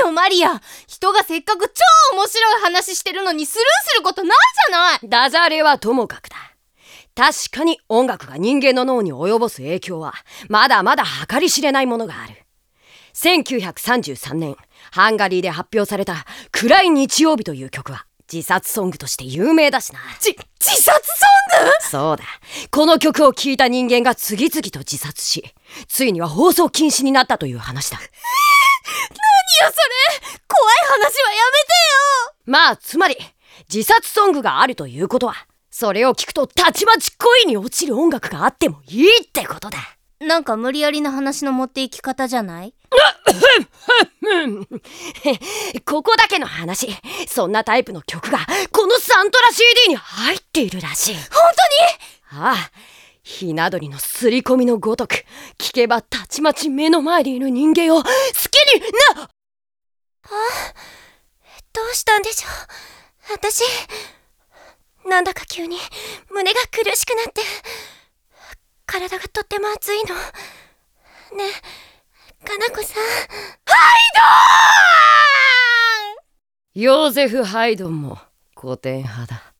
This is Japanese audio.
よマリア。人がせっかく超面白い話してるのにスルーすることないじゃない。ダジャレはともかくだ。確かに音楽が人間の脳に及ぼす影響はまだまだ計り知れないものがある。1933年ハンガリーで発表された「暗い日曜日」という曲は自殺ソングとして有名だしな。じ自殺ソング？そうだ。この曲を聴いた人間が次々と自殺しついには放送禁止になったという話だ何よそれ怖い話はやめてよまあつまり自殺ソングがあるということはそれを聞くとたちまち恋に落ちる音楽があってもいいってことだ。なんか無理やりな話の持っていき方じゃない？ここだけの話そんなタイプの曲がこのサントラ CD に入っているらしい。本当に？ああひな鳥のすり込みのごとく聞けばたちまち目の前にいる人間を好きになあどうしたんでしょう。私なんだか急に胸が苦しくなって体がとっても熱いの。ねえかなこさん。ハイドーン!ヨーゼフ・ハイドンも古典派だ。